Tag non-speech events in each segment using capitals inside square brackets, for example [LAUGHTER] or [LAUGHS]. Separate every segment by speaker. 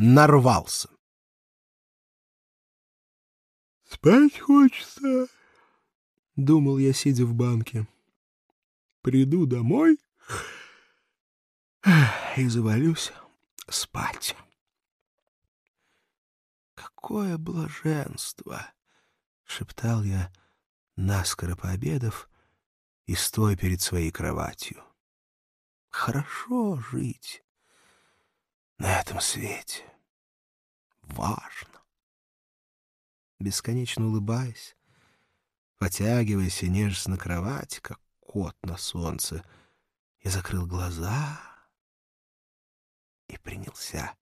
Speaker 1: нарвался. «Спать хочется», — думал я, сидя в банке. «Приду домой и завалюсь спать». «Какое блаженство!» — шептал я, наскоро пообедав, и стоя перед своей кроватью. «Хорошо жить на этом свете. Важно!» Бесконечно улыбаясь, потягиваясь и нежась на кровать, как кот на солнце, я закрыл глаза и принялся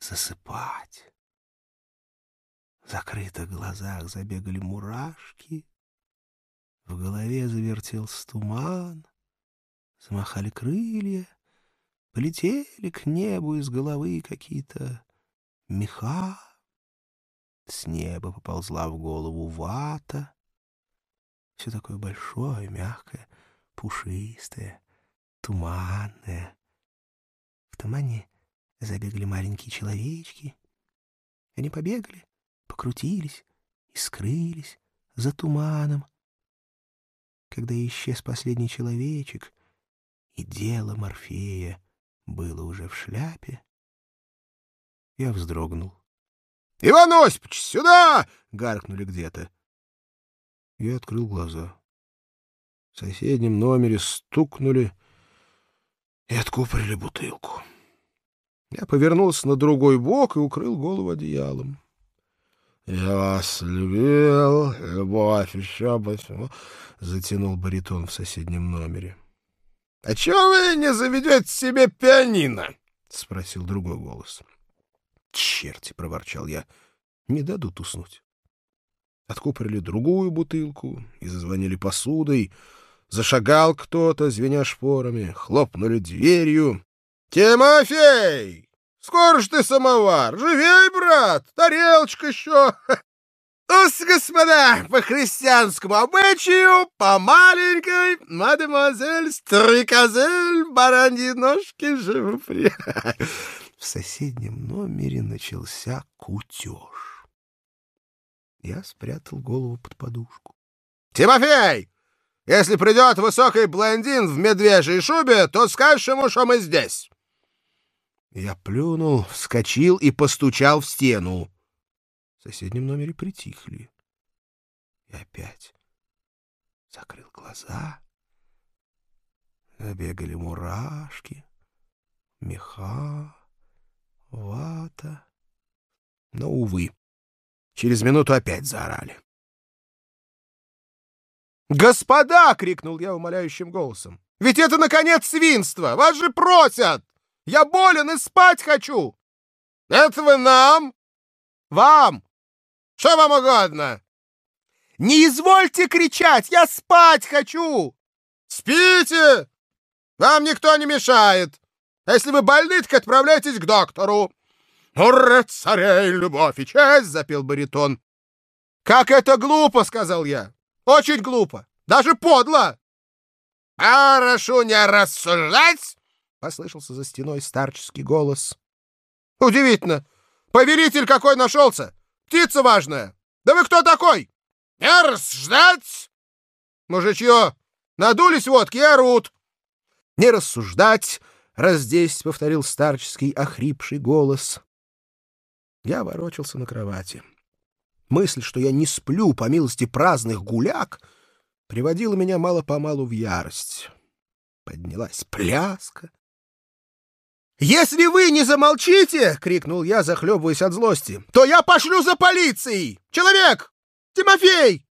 Speaker 1: засыпать. В закрытых глазах забегали мурашки, в голове завертелся туман, замахали крылья, полетели к небу из головы какие-то меха. С неба поползла в голову вата. Все такое большое, мягкое, пушистое, туманное. В тумане забегали маленькие человечки. Они побегали, покрутились и скрылись за туманом. Когда исчез последний человечек, и дело Морфея было уже в шляпе, я вздрогнул. — Иван Осипович, сюда! — гаркнули где-то. Я открыл глаза. В соседнем номере стукнули и откупорили бутылку. Я повернулся на другой бок и укрыл голову одеялом. — Я вас любил, любовь еще почему? — затянул баритон в соседнем номере. — А чего вы не заведете себе пианино? — спросил другой голос. — Черти! — проворчал я. — Не дадут уснуть. Откупорили другую бутылку и зазвонили посудой. Зашагал кто-то, звеня шпорами, хлопнули дверью. — Тимофей! Скоро ж ты самовар. Живей, брат, тарелочка еще. [LAUGHS] Ус, господа, по христианскому обычаю, по маленькой, мадемуазель, стрекозель, бараньи ножки, живопри. [LAUGHS] В соседнем номере начался кутеж. Я спрятал голову под подушку. — Тимофей! Если придет высокий блондин в медвежьей шубе, то скажешь ему, что мы здесь. Я плюнул, вскочил и постучал в стену. Соседнем номере притихли. И опять закрыл глаза. Забегали мурашки, меха, вата. Но, увы, через минуту опять заорали. «Господа!» — крикнул я умоляющим голосом. «Ведь это, наконец, свинство! Вас же просят!» Я болен и спать хочу. Это вы нам? Вам. Что вам угодно? Не извольте кричать, я спать хочу. Спите. Вам никто не мешает. А если вы больны, так отправляйтесь к доктору. «Ура, царей, любовь и честь!» — запел баритон. «Как это глупо!» — сказал я. «Очень глупо! Даже подло!» «Хорошо не рассуждать!» — послышался за стеной старческий голос. «Удивительно! Повелитель какой нашелся! Птица важная! Да вы кто такой? Мерз ждать!» «Мужичье! Надулись водки и орут!» «Не рассуждать!» — раз десять повторил старческий охрипший голос. Я ворочался на кровати. Мысль, что я не сплю по милости праздных гуляк, приводила меня мало-помалу в ярость. Поднялась пляска, «Если вы не замолчите!» — крикнул я, захлебываясь от злости. «То я пошлю за полицией! Человек! Тимофей!»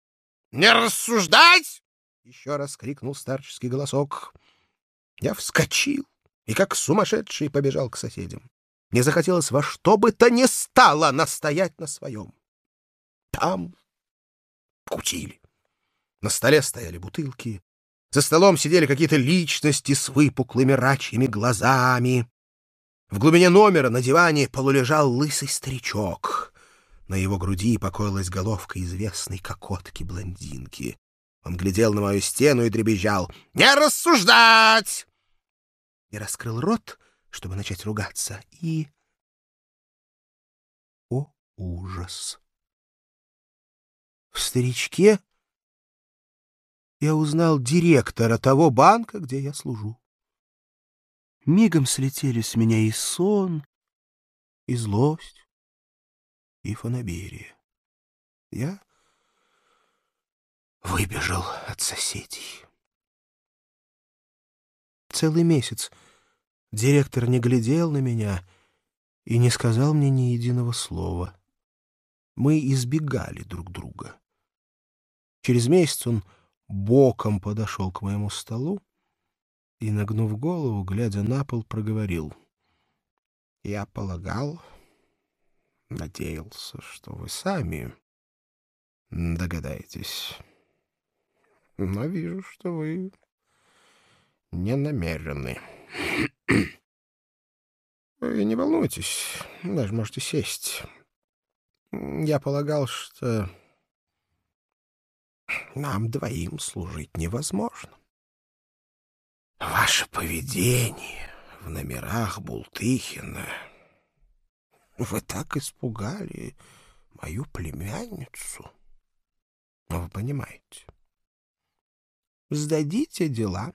Speaker 1: «Не рассуждать!» — еще раз крикнул старческий голосок. Я вскочил и, как сумасшедший, побежал к соседям. Мне захотелось во что бы то ни стало настоять на своем. Там кутили. На столе стояли бутылки. За столом сидели какие-то личности с выпуклыми рачьими глазами. В глубине номера на диване полулежал лысый старичок. На его груди покоилась головка известной кокотки-блондинки. Он глядел на мою стену и дребезжал. «Не рассуждать!» Я раскрыл рот, чтобы начать ругаться, и ужас. В старичке я узнал директора того банка, где я служу. Мигом слетели с меня и сон, и злость, и фанаберия. Я выбежал от соседей. Целый месяц директор не глядел на меня и не сказал мне ни единого слова. Мы избегали друг друга. Через месяц он боком подошел к моему столу и, нагнув голову, глядя на пол, проговорил. «Я полагал, надеялся, что вы сами догадаетесь, но вижу, что вы не намерены. Вы не волнуйтесь, даже можете сесть. Я полагал, что нам двоим служить невозможно. Ваше поведение в номерах Бултыхина... Вы так испугали мою племянницу. Вы понимаете. Сдадите дела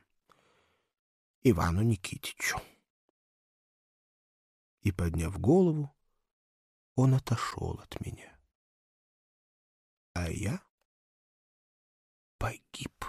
Speaker 1: Ивану Никитичу. И, подняв голову, он отошел от меня. А я погиб.